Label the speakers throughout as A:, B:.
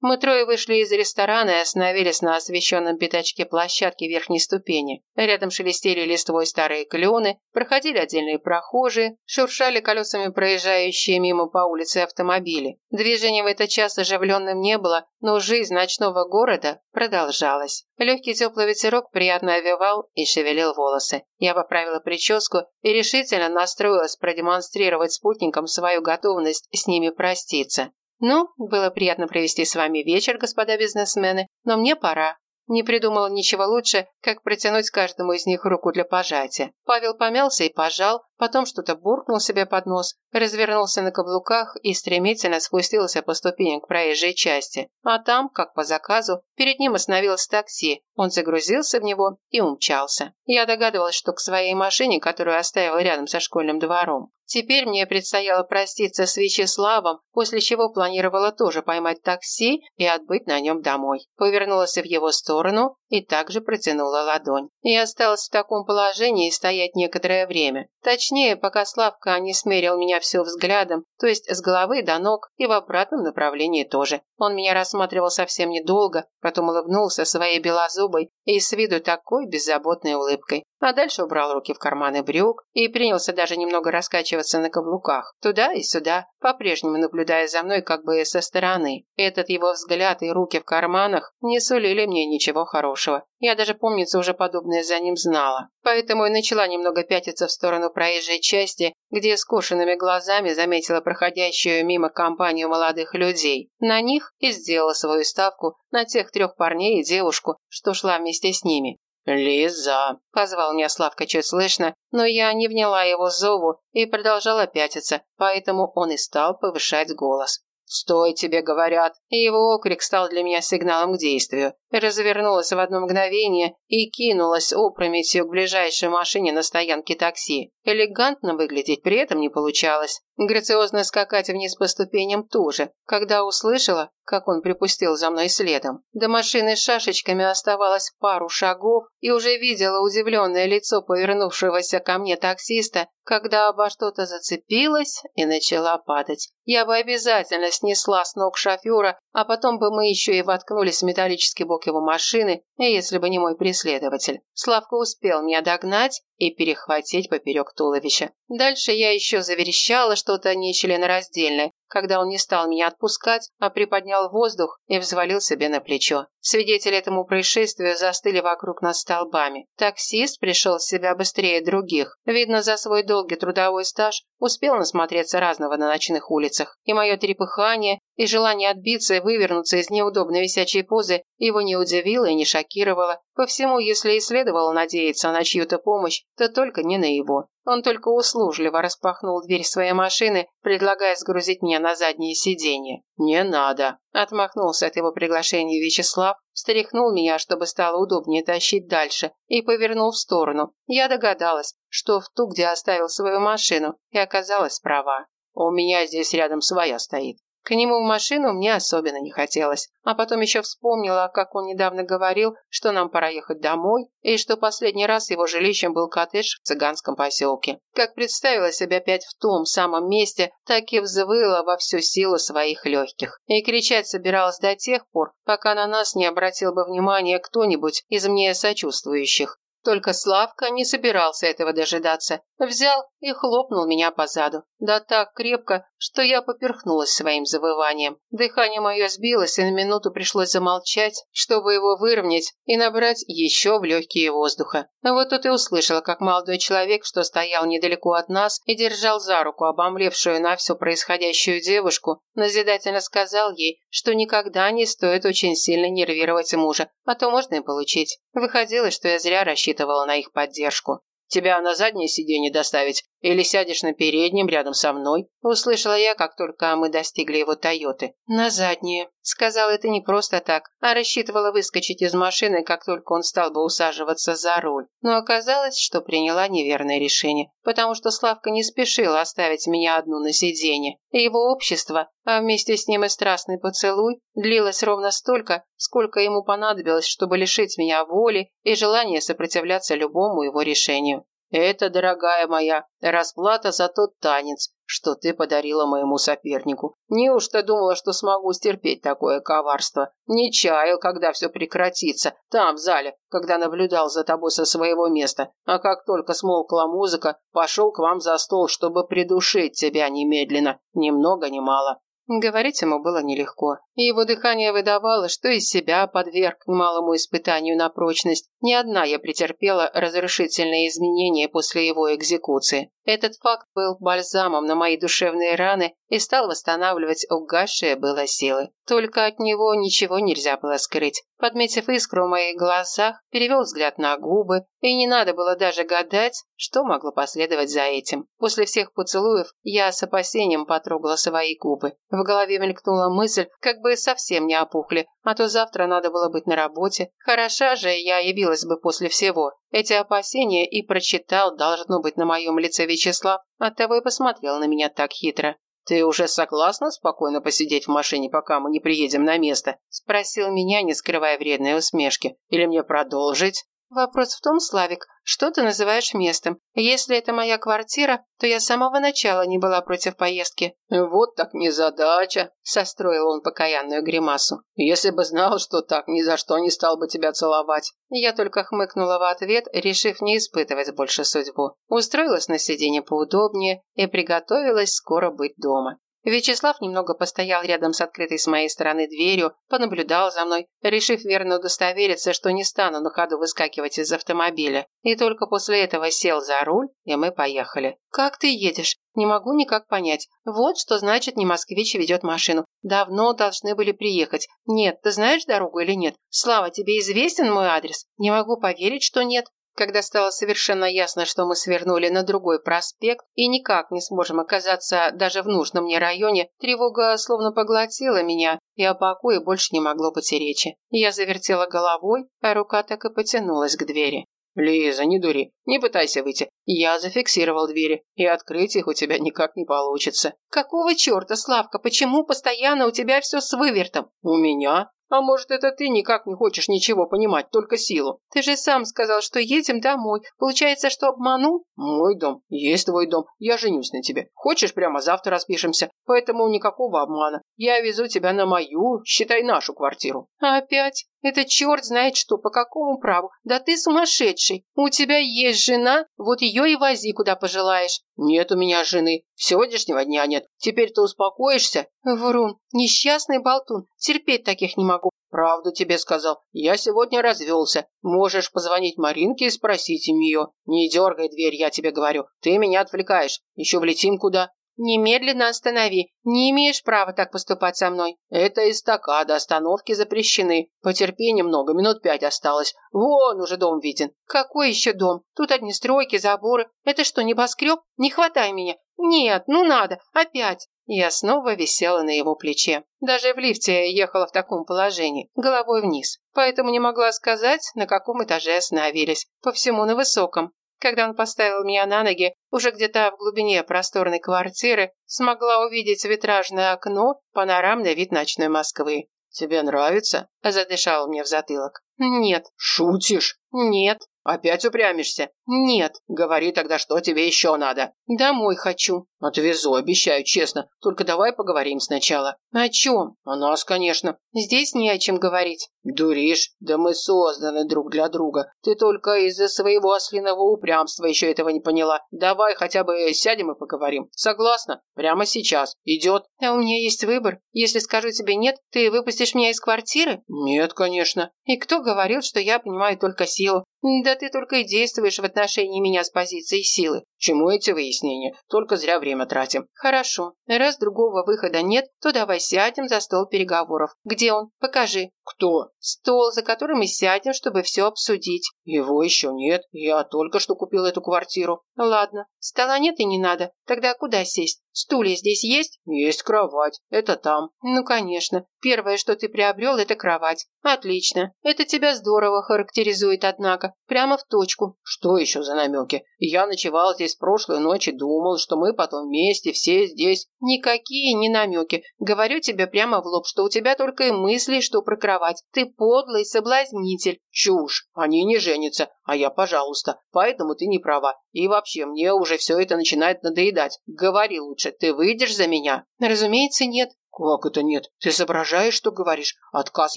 A: Мы трое вышли из ресторана и остановились на освещенном пятачке площадки верхней ступени. Рядом шелестели листвой старые клены, проходили отдельные прохожие, шуршали колесами проезжающие мимо по улице автомобили. Движения в этот час оживленным не было, но жизнь ночного города продолжалась. Легкий теплый ветерок приятно овевал и шевелил волосы. Я поправила прическу и решительно настроилась продемонстрировать спутникам свою готовность с ними проститься. «Ну, было приятно провести с вами вечер, господа бизнесмены, но мне пора. Не придумала ничего лучше, как протянуть каждому из них руку для пожатия. Павел помялся и пожал, потом что-то буркнул себе под нос, развернулся на каблуках и стремительно спустился по ступеням к проезжей части. А там, как по заказу, перед ним остановилось такси. Он загрузился в него и умчался. Я догадывалась, что к своей машине, которую оставила рядом со школьным двором. Теперь мне предстояло проститься с Вячеславом, после чего планировала тоже поймать такси и отбыть на нем домой. Повернулась в его сторону и также протянула ладонь. И осталась в таком положении стоять некоторое время. Точнее, пока Славка не смерил меня все взглядом, то есть с головы до ног и в обратном направлении тоже. Он меня рассматривал совсем недолго, потом улыбнулся своей белозубой и с виду такой беззаботной улыбкой. А дальше убрал руки в карманы брюк и принялся даже немного раскачиваться на каблуках, туда и сюда, по-прежнему наблюдая за мной как бы со стороны. Этот его взгляд и руки в карманах не сулили мне ничего хорошего. Я даже, помнится, уже подобное за ним знала. Поэтому и начала немного пятиться в сторону проезжей части, где скошенными глазами заметила проходящую мимо компанию молодых людей. На них и сделала свою ставку на тех трех парней и девушку, что шла вместе с ними. «Лиза!» – позвал меня Славка чуть слышно, но я не вняла его зову и продолжала пятиться, поэтому он и стал повышать голос. «Стой, тебе говорят!» И его окрик стал для меня сигналом к действию. Развернулась в одно мгновение и кинулась опрометью к ближайшей машине на стоянке такси. Элегантно выглядеть при этом не получалось. Грациозно скакать вниз по ступеням тоже, когда услышала, как он припустил за мной следом. До машины с шашечками оставалось пару шагов и уже видела удивленное лицо повернувшегося ко мне таксиста, когда обо что-то зацепилась и начала падать. Я бы обязательно снесла с ног шофера, а потом бы мы еще и воткнулись в металлический бок его машины, если бы не мой преследователь. Славка успел меня догнать и перехватить поперек туловища. Дальше я еще заверещала что-то нечленораздельное, когда он не стал меня отпускать, а приподнял воздух и взвалил себе на плечо. Свидетели этому происшествию застыли вокруг нас столбами. Таксист пришел в себя быстрее других. Видно, за свой долгий трудовой стаж успел насмотреться разного на ночных улицах. И мое трепыхание, и желание отбиться и вывернуться из неудобной висячей позы его не удивило и не шокировало. По всему, если и следовало надеяться на чью-то помощь, то только не на его. Он только услужливо распахнул дверь своей машины, предлагая сгрузить меня на заднее сиденье. «Не надо», – отмахнулся от его приглашения Вячеслав, встряхнул меня, чтобы стало удобнее тащить дальше, и повернул в сторону. Я догадалась, что в ту, где оставил свою машину, и оказалась права. «У меня здесь рядом своя стоит. К нему в машину мне особенно не хотелось. А потом еще вспомнила, как он недавно говорил, что нам пора ехать домой, и что последний раз его жилищем был коттедж в цыганском поселке. Как представила себя опять в том самом месте, так и взвыла во всю силу своих легких. И кричать собиралась до тех пор, пока на нас не обратил бы внимания кто-нибудь из мне сочувствующих. Только Славка не собирался этого дожидаться. Взял и хлопнул меня по заду. Да так крепко, что я поперхнулась своим завыванием. Дыхание мое сбилось, и на минуту пришлось замолчать, чтобы его выровнять и набрать еще в легкие воздуха. Вот тут и услышала, как молодой человек, что стоял недалеко от нас и держал за руку обомлевшую на все происходящую девушку, назидательно сказал ей, что никогда не стоит очень сильно нервировать мужа, а то можно и получить. Выходило, что я зря рассчитывала на их поддержку. «Тебя на заднее сиденье доставить или сядешь на переднем рядом со мной?» Услышала я, как только мы достигли его «Тойоты». «На заднее». Сказала это не просто так, а рассчитывала выскочить из машины, как только он стал бы усаживаться за руль. Но оказалось, что приняла неверное решение, потому что Славка не спешил оставить меня одну на сиденье. Его общество, а вместе с ним и страстный поцелуй, длилось ровно столько, сколько ему понадобилось, чтобы лишить меня воли и желания сопротивляться любому его решению. Это, дорогая моя, расплата за тот танец, что ты подарила моему сопернику. Неужто думала, что смогу стерпеть такое коварство? Не чаял, когда все прекратится, там, в зале, когда наблюдал за тобой со своего места. А как только смолкла музыка, пошел к вам за стол, чтобы придушить тебя немедленно, ни много ни мало. Говорить ему было нелегко. Его дыхание выдавало, что из себя подверг немалому испытанию на прочность. Ни одна я претерпела разрушительные изменения после его экзекуции. Этот факт был бальзамом на мои душевные раны и стал восстанавливать угасшие было силы. Только от него ничего нельзя было скрыть. Подметив искру в моих глазах, перевел взгляд на губы, и не надо было даже гадать, что могло последовать за этим. После всех поцелуев я с опасением потрогала свои губы. В голове мелькнула мысль, как бы совсем не опухли, а то завтра надо было быть на работе. Хороша же я явилась бы после всего. Эти опасения и прочитал, должно быть, на моем лице Вячеслав, оттого и посмотрел на меня так хитро. «Ты уже согласна спокойно посидеть в машине, пока мы не приедем на место?» Спросил меня, не скрывая вредной усмешки. «Или мне продолжить?» Вопрос в том, Славик, что ты называешь местом. Если это моя квартира, то я с самого начала не была против поездки. Вот так незадача, состроил он покаянную гримасу. Если бы знал, что так, ни за что не стал бы тебя целовать. Я только хмыкнула в ответ, решив не испытывать больше судьбу. Устроилась на сиденье поудобнее и приготовилась скоро быть дома. Вячеслав немного постоял рядом с открытой с моей стороны дверью, понаблюдал за мной, решив верно удостовериться, что не стану на ходу выскакивать из автомобиля. И только после этого сел за руль, и мы поехали. «Как ты едешь?» «Не могу никак понять. Вот что значит не москвич ведет машину. Давно должны были приехать. Нет, ты знаешь дорогу или нет? Слава, тебе известен мой адрес? Не могу поверить, что нет. Когда стало совершенно ясно, что мы свернули на другой проспект и никак не сможем оказаться даже в нужном мне районе, тревога словно поглотила меня, и о покое больше не могло быть и речи. Я завертела головой, а рука так и потянулась к двери. «Лиза, не дури, не пытайся выйти. Я зафиксировал двери, и открыть их у тебя никак не получится». «Какого черта, Славка, почему постоянно у тебя все с вывертом?» «У меня? А может, это ты никак не хочешь ничего понимать, только силу? Ты же сам сказал, что едем домой. Получается, что обманул? Мой дом. Есть твой дом. Я женюсь на тебе. Хочешь, прямо завтра распишемся. Поэтому никакого обмана. Я везу тебя на мою, считай, нашу квартиру. Опять? Это черт знает что, по какому праву. Да ты сумасшедший. У тебя есть жена, вот ее и вози, куда пожелаешь. Нет у меня жены. Сегодняшнего дня нет. Теперь ты успокоишься? Врун, несчастный болтун. Терпеть таких не могу. «Правду тебе сказал. Я сегодня развелся. Можешь позвонить Маринке и спросить у нее. Не дергай дверь, я тебе говорю. Ты меня отвлекаешь. Еще влетим куда?» «Немедленно останови. Не имеешь права так поступать со мной». «Это эстакада, остановки запрещены. Потерпи немного, минут пять осталось. Вон уже дом виден». «Какой еще дом? Тут одни стройки, заборы. Это что, небоскреб? Не хватай меня. Нет, ну надо, опять». Я снова висела на его плече. Даже в лифте я ехала в таком положении, головой вниз. Поэтому не могла сказать, на каком этаже остановились. По всему на высоком. Когда он поставил меня на ноги, уже где-то в глубине просторной квартиры смогла увидеть витражное окно, панорамный вид ночной Москвы. «Тебе нравится?» – задышал мне в затылок. «Нет». «Шутишь?» «Нет». «Опять упрямишься?» «Нет». «Говори тогда, что тебе еще надо?» «Домой хочу». «Отвезу, обещаю, честно. Только давай поговорим сначала». «О чем?» «О нас, конечно». «Здесь не о чем говорить». «Дуришь? Да мы созданы друг для друга. Ты только из-за своего ослиного упрямства еще этого не поняла. Давай хотя бы сядем и поговорим. Согласна? Прямо сейчас. Идет?» «А у меня есть выбор. Если скажу тебе нет, ты выпустишь меня из квартиры?» «Нет, конечно». «И кто говорил, что я понимаю только силу? Да ты только и действуешь в отношении меня с позиции силы. Чему эти выяснения? Только зря время тратим. Хорошо. Раз другого выхода нет, то давай сядем за стол переговоров. Где он? Покажи. Кто? Стол, за которым мы сядем, чтобы все обсудить. Его еще нет. Я только что купил эту квартиру. Ладно. Стола нет и не надо. Тогда куда сесть? Стулья здесь есть? Есть кровать. Это там. Ну, конечно. Первое, что ты приобрел, это кровать. Отлично. Это тебя здорово характеризует, однако. Прямо в точку. Что еще за намеки? Я ночевал здесь прошлую ночь и думал, что мы потом вместе все здесь. Никакие не намеки. Говорю тебе прямо в лоб, что у тебя только и мысли, что про кровать. Ты подлый соблазнитель. Чушь. Они не женятся, а я, пожалуйста. Поэтому ты не права. И вообще, мне уже все это начинает надоедать. Говори лучше, ты выйдешь за меня? Разумеется, нет. «Как это нет? Ты соображаешь, что говоришь? Отказ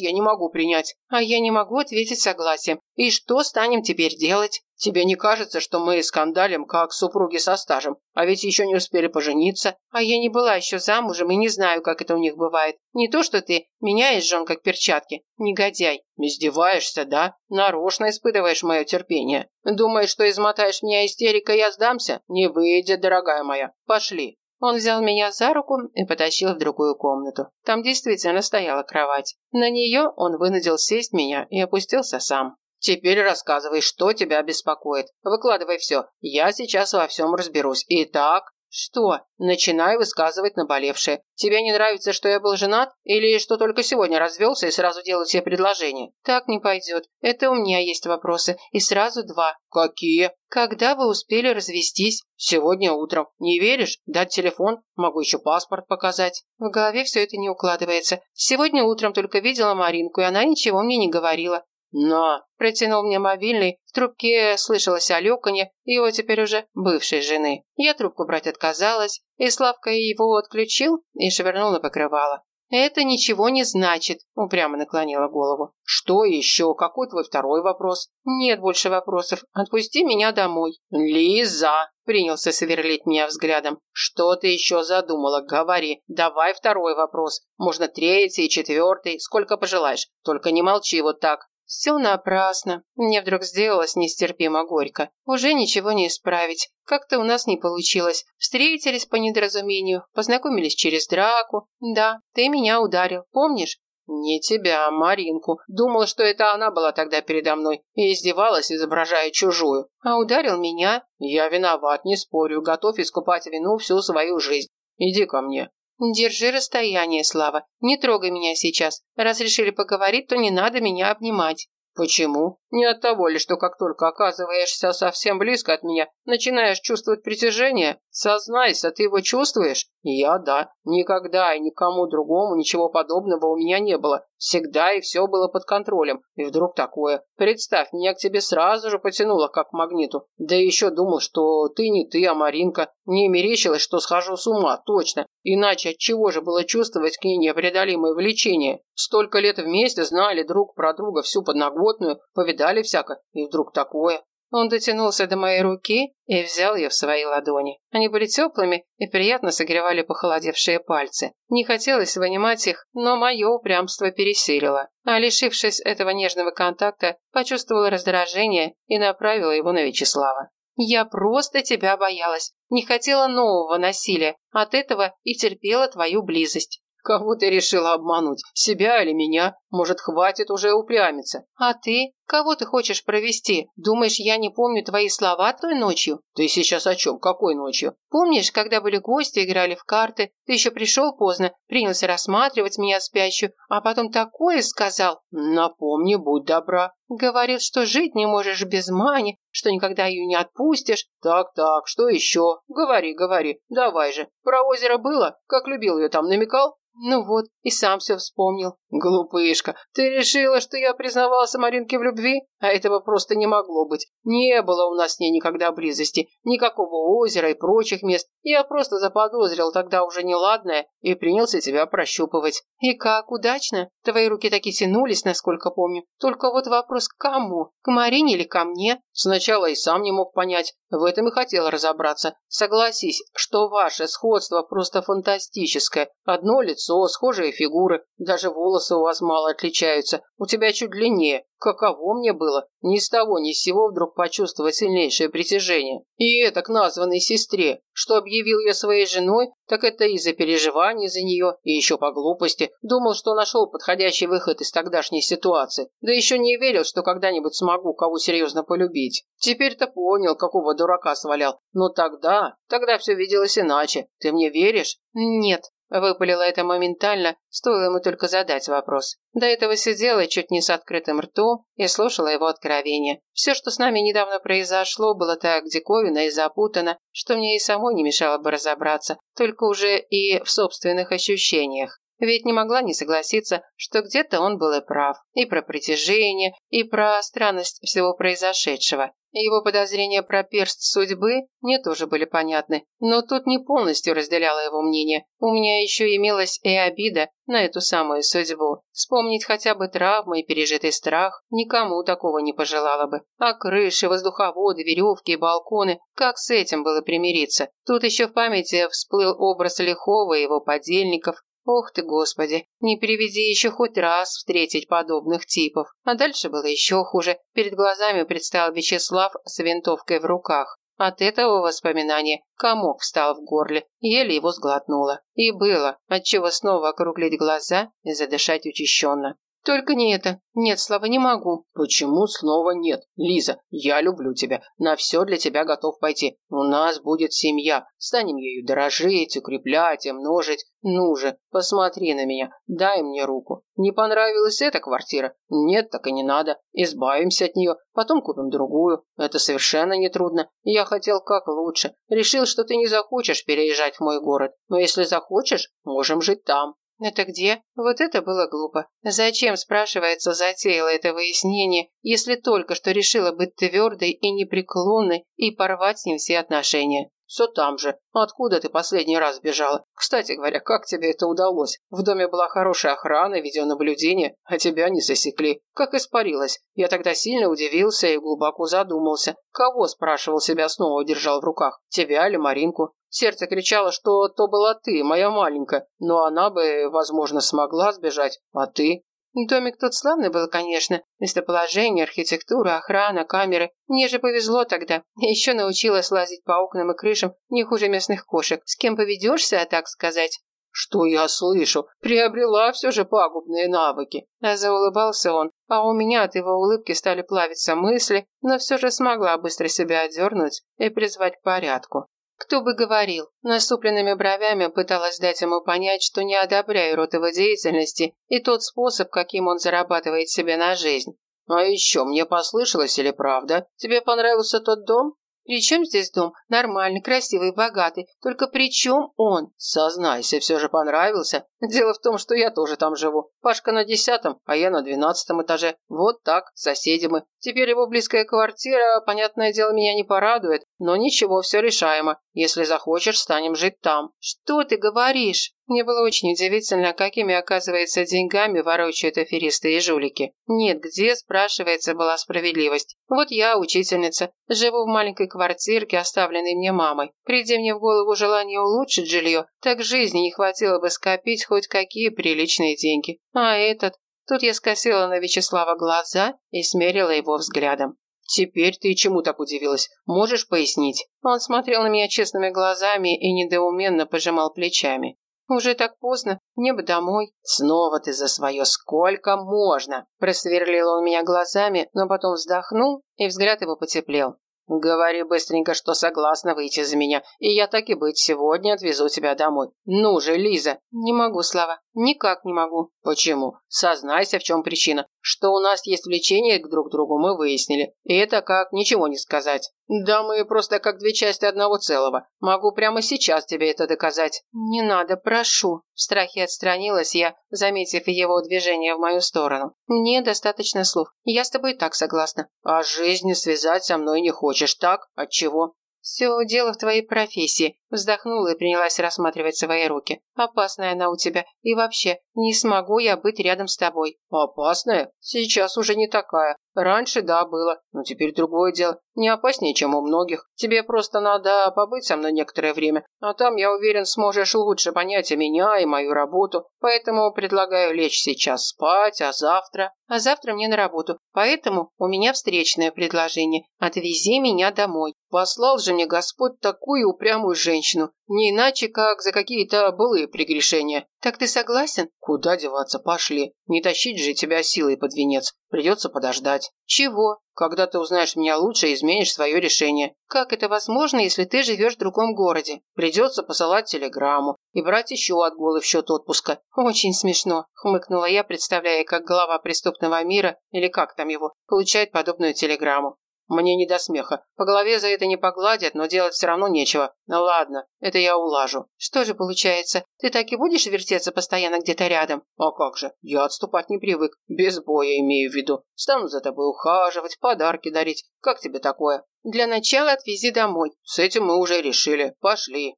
A: я не могу принять». «А я не могу ответить согласием. И что станем теперь делать?» «Тебе не кажется, что мы скандалим, как супруги со стажем? А ведь еще не успели пожениться. А я не была еще замужем и не знаю, как это у них бывает. Не то, что ты меняешь жен как перчатки. Негодяй». «Издеваешься, да? Нарочно испытываешь мое терпение. Думаешь, что измотаешь меня истерикой, я сдамся? Не выйдет, дорогая моя. Пошли». Он взял меня за руку и потащил в другую комнату. Там действительно стояла кровать. На нее он вынудил сесть меня и опустился сам. «Теперь рассказывай, что тебя беспокоит. Выкладывай все. Я сейчас во всем разберусь. Итак...» «Что?» «Начинай высказывать наболевшее. Тебе не нравится, что я был женат? Или что только сегодня развелся и сразу делаю тебе предложение?» «Так не пойдет. Это у меня есть вопросы. И сразу два». «Какие?» «Когда вы успели развестись?» «Сегодня утром. Не веришь? Дать телефон? Могу еще паспорт показать». В голове все это не укладывается. Сегодня утром только видела Маринку, и она ничего мне не говорила. «На!» – протянул мне мобильный. В трубке слышалось алёканье его теперь уже бывшей жены. Я трубку брать отказалась, и Славка его отключил и швырнул на покрывало. «Это ничего не значит», – упрямо наклонила голову. «Что еще? Какой твой второй вопрос?» «Нет больше вопросов. Отпусти меня домой». «Лиза!» – принялся сверлить меня взглядом. «Что ты еще задумала? Говори. Давай второй вопрос. Можно третий, четвертый, сколько пожелаешь. Только не молчи вот так. Все напрасно. Мне вдруг сделалось нестерпимо горько. Уже ничего не исправить. Как-то у нас не получилось. Встретились по недоразумению, познакомились через драку. Да, ты меня ударил, помнишь? «Не тебя, а Маринку. Думал, что это она была тогда передо мной и издевалась, изображая чужую. А ударил меня?» «Я виноват, не спорю. Готов искупать вину всю свою жизнь. Иди ко мне». «Держи расстояние, Слава. Не трогай меня сейчас. Раз решили поговорить, то не надо меня обнимать». «Почему? Не от того ли, что как только оказываешься совсем близко от меня, начинаешь чувствовать притяжение? Сознайся, ты его чувствуешь? Я да. Никогда и никому другому ничего подобного у меня не было. Всегда и все было под контролем. И вдруг такое. Представь, меня к тебе сразу же потянуло, как к магниту. Да еще думал, что ты не ты, а Маринка. Не мерещилось, что схожу с ума, точно. Иначе от чего же было чувствовать к ней непреодолимое влечение? Столько лет вместе знали друг про друга всю подноготную, повидали всяко. И вдруг такое. Он дотянулся до моей руки и взял ее в свои ладони. Они были теплыми и приятно согревали похолодевшие пальцы. Не хотелось вынимать их, но мое упрямство пересилило. А лишившись этого нежного контакта, почувствовала раздражение и направила его на Вячеслава. «Я просто тебя боялась. Не хотела нового насилия. От этого и терпела твою близость. Кого ты решила обмануть? Себя или меня? Может, хватит уже упрямиться? А ты? Кого ты хочешь провести? Думаешь, я не помню твои слова той ночью? Ты сейчас о чем? Какой ночью? Помнишь, когда были гости, играли в карты? Ты еще пришел поздно, принялся рассматривать меня спящую, а потом такое сказал? Напомни, будь добра. Говорил, что жить не можешь без Мани, что никогда ее не отпустишь. Так-так, что еще? Говори, говори, давай же. Про озеро было? Как любил ее там, намекал? Ну вот, и сам все вспомнил. Глупышка, ты решила, что я признавался Маринке в любви? А этого просто не могло быть. Не было у нас с ней никогда близости, никакого озера и прочих мест. Я просто заподозрил тогда уже неладное и принялся тебя прощупывать. И как, удачно? Твои руки таки тянулись, насколько помню. Только вот вопрос к кому? К Марине или ко мне? Сначала и сам не мог понять. В этом и хотел разобраться. Согласись, что ваше сходство просто фантастическое. Одно лицо, схожие фигуры, даже волосы у вас мало отличаются. У тебя чуть длиннее. Каково мне было ни с того ни с сего вдруг почувствовать сильнейшее притяжение. И это к названной сестре. Что объявил я своей женой, так это из-за переживаний за нее, и еще по глупости. Думал, что нашел подходящий выход из тогдашней ситуации. Да еще не верил, что когда-нибудь смогу кого серьезно полюбить. Теперь-то понял, какого дурака свалял. Но тогда, тогда все виделось иначе. Ты мне веришь? Нет. Выпалила это моментально, стоило ему только задать вопрос. До этого сидела чуть не с открытым ртом и слушала его откровения. Все, что с нами недавно произошло, было так диковинно и запутано, что мне и самой не мешало бы разобраться, только уже и в собственных ощущениях. Ведь не могла не согласиться, что где-то он был и прав. И про притяжение, и про странность всего произошедшего. Его подозрения про перст судьбы мне тоже были понятны, но тут не полностью разделяла его мнение. У меня еще имелась и обида на эту самую судьбу. Вспомнить хотя бы травмы и пережитый страх никому такого не пожелала бы. А крыши, воздуховоды, веревки и балконы, как с этим было примириться? Тут еще в памяти всплыл образ Лихова и его подельников, Ох ты, Господи, не приведи еще хоть раз встретить подобных типов. А дальше было еще хуже. Перед глазами предстал Вячеслав с винтовкой в руках. От этого воспоминания комок встал в горле, еле его сглотнула. И было, отчего снова округлить глаза и задышать учащенно. Только не это. Нет, Слава, не могу.
B: Почему снова нет? Лиза, я люблю тебя. На все для тебя готов пойти. У нас будет семья. Станем ею дорожить, укреплять и множить. Ну же, посмотри на меня. Дай мне руку. Не понравилась эта квартира? Нет, так и не надо. Избавимся от нее. Потом купим другую. Это совершенно не трудно. Я хотел как лучше. Решил, что ты не захочешь переезжать в мой город. Но если захочешь, можем жить там.
A: «Это где?» Вот это было глупо. Зачем, спрашивается, затеяла это выяснение, если только что решила быть твердой и непреклонной и порвать с ним все отношения?
B: Все там же. Откуда ты последний раз бежала? Кстати говоря, как тебе это удалось? В доме была хорошая охрана, видеонаблюдение, а тебя не засекли. Как испарилась? Я тогда сильно удивился и глубоко задумался. Кого, спрашивал себя, снова держал в руках? Тебя или Маринку? Сердце кричало, что то была ты, моя маленькая, но она бы, возможно, смогла сбежать, а ты?
A: Домик тут славный был, конечно. Местоположение, архитектура, охрана, камеры. Мне же повезло тогда. Еще научилась лазить по окнам и крышам не хуже местных кошек. С кем поведешься, так сказать.
B: «Что я слышу? Приобрела все же пагубные навыки!»
A: А заулыбался он, а у меня от его улыбки стали плавиться мысли, но все же смогла быстро себя отдернуть и призвать к порядку. Кто бы говорил, насупленными бровями пыталась дать ему понять, что не одобряю род его деятельности и тот способ, каким он зарабатывает себе на жизнь.
B: «А еще мне послышалось или правда? Тебе понравился тот дом?»
A: «При чем здесь дом? Нормальный, красивый, богатый. Только при чем он?»
B: «Сознайся, все же понравился. Дело в том, что я тоже там живу. Пашка на десятом, а я на двенадцатом этаже. Вот так, соседи мы. Теперь его близкая квартира, понятное дело, меня не порадует, но ничего, все решаемо. Если захочешь, станем жить там».
A: «Что ты говоришь?» Мне было очень удивительно, какими, оказывается, деньгами ворочают аферисты и жулики. Нет, где, спрашивается, была справедливость. Вот я, учительница, живу в маленькой квартирке, оставленной мне мамой. Приди мне в голову желание улучшить жилье, так жизни не хватило бы скопить хоть какие приличные деньги. А этот... Тут я скосила на Вячеслава глаза и смерила его взглядом.
B: «Теперь ты чему так удивилась? Можешь пояснить?»
A: Он смотрел на меня честными глазами и недоуменно пожимал плечами. «Уже так поздно, мне бы домой».
B: «Снова ты за свое, сколько можно?»
A: Просверлил он меня глазами, но потом вздохнул, и взгляд его потеплел.
B: «Говори быстренько, что согласна выйти за меня, и я так и быть сегодня отвезу тебя домой. Ну же, Лиза!»
A: «Не могу, Слава, никак не могу».
B: «Почему? Сознайся, в чем причина. Что у нас есть влечение к друг другу, мы выяснили. И это как ничего не сказать. Да мы просто как две части одного целого. Могу прямо сейчас тебе это доказать».
A: «Не надо, прошу». В страхе отстранилась я, заметив его движение в мою сторону. «Мне достаточно слов. Я с тобой так согласна».
B: «А жизнь связать со мной не хочешь, так? Отчего?»
A: «Все дело в твоей профессии», – вздохнула и принялась рассматривать свои руки. «Опасная она у тебя. И вообще, не смогу я быть рядом с тобой».
B: «Опасная? Сейчас уже не такая. Раньше, да, было, но теперь другое дело. Не опаснее, чем у многих. Тебе просто надо побыть со мной некоторое время, а там, я уверен, сможешь лучше понять и меня, и мою работу. Поэтому предлагаю лечь сейчас спать, а завтра...»
A: «А завтра мне на работу, поэтому у меня встречное предложение. Отвези меня домой».
B: Послал же мне Господь такую упрямую женщину, не иначе, как за какие-то былые прегрешения.
A: Так ты согласен?
B: Куда деваться, пошли. Не тащить же тебя силой под венец. Придется подождать.
A: Чего?
B: Когда ты узнаешь меня лучше и изменишь свое решение.
A: Как это возможно, если ты живешь в другом городе?
B: Придется посылать телеграмму и брать еще отгулы в счет отпуска.
A: Очень смешно, хмыкнула я, представляя, как глава преступного мира, или как там его, получает подобную телеграмму.
B: Мне не до смеха. По голове за это не погладят, но делать все равно нечего. Ну ладно, это я улажу.
A: Что же получается, ты так и будешь вертеться постоянно где-то рядом?
B: А как же, я отступать не привык. Без боя имею в виду. Стану за тобой ухаживать, подарки дарить. Как тебе такое?
A: Для начала отвези домой.
B: С этим мы уже решили. Пошли.